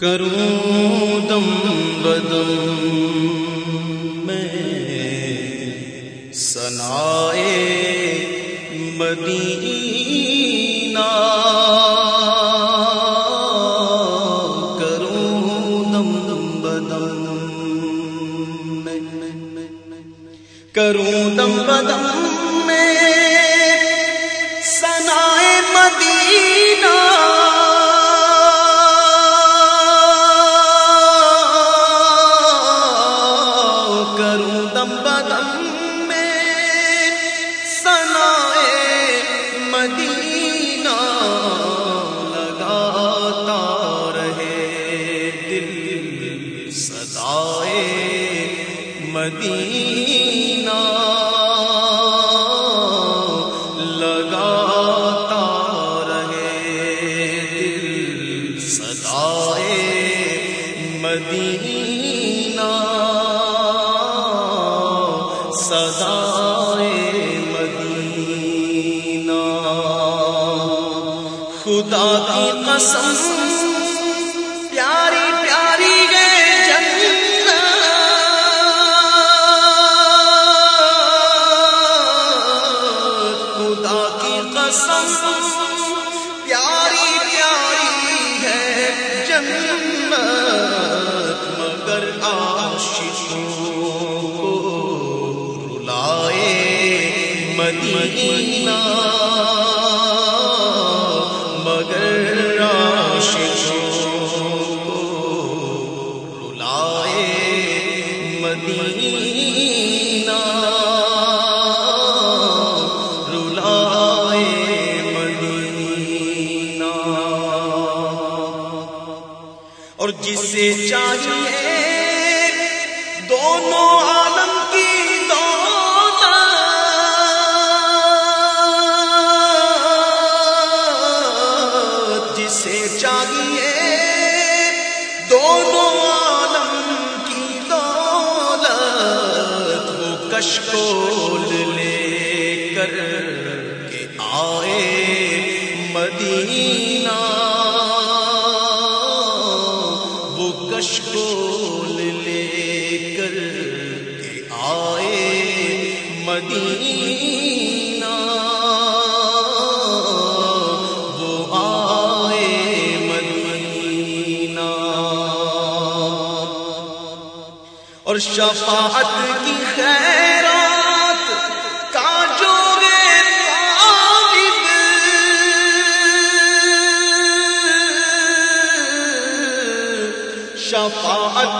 کروں دم بدم۔ میں سنائے مدینہ مدینہ لگاتا رہے دل سدائے مدینہ سدائے مدینہ خدا کی قسم قسم پیاری پیاری ہے جنت مگر عاشقوں کو رلائے مدینہ۔ جسے چاہیے۔ دونوں عالم کی دولت۔ جسے چاہیے دونوں عالم کی دولت۔ وہ کشکول لے کر کے آئے مدینہ مدینہ۔ وہ آئے مدینہ۔ اور شفاعت کی خیرات کا جو شفاعت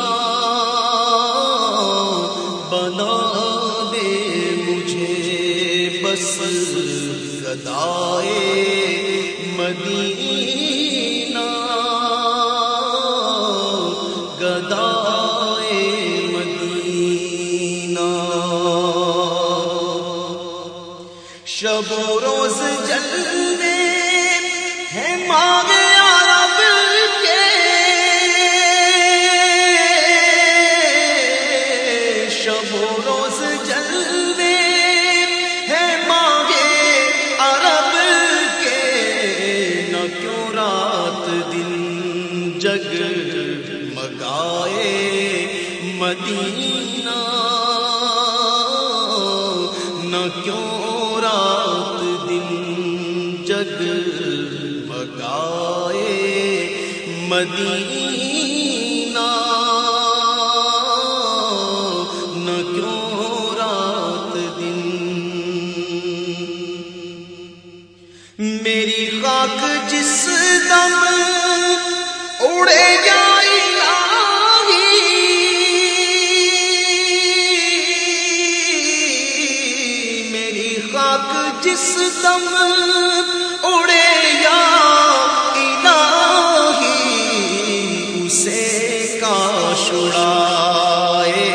مجھے بس مدینہ گدائے مدینہ۔ شب و روز جلنے ہیں مانگے مدینہ، نہ کیوں رات دن جگ بگائے مدینہ؟ نہ کیوں رات دن میری خاک جس دم اڑے جس دم اڑے یا الہی، اسے کا شڑائے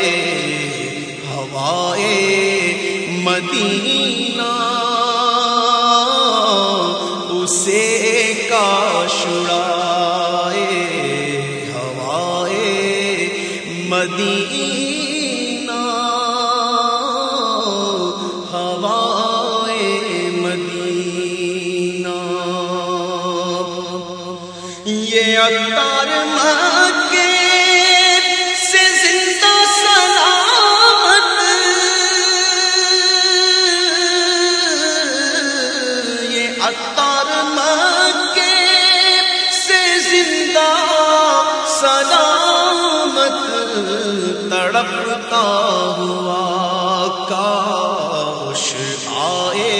ہوائے مدینہ۔ اسے کا شڑائے ہوائے مدینہ۔ یہ اتار مکے سے زندہ سلامت۔ یہ اتار مکے سے زندہ سلامت۔ تڑپتا ہوا کاش آئے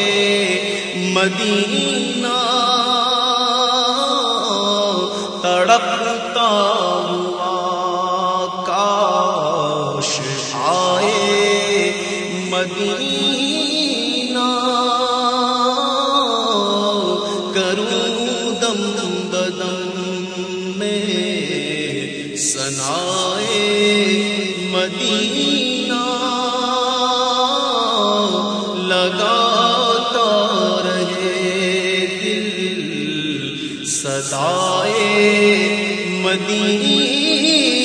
مدینہ تڑپتا ہوا کاش آئے مدینہ۔ کروں دم بدم میں سنائے مدینہ۔ آئے مدینہ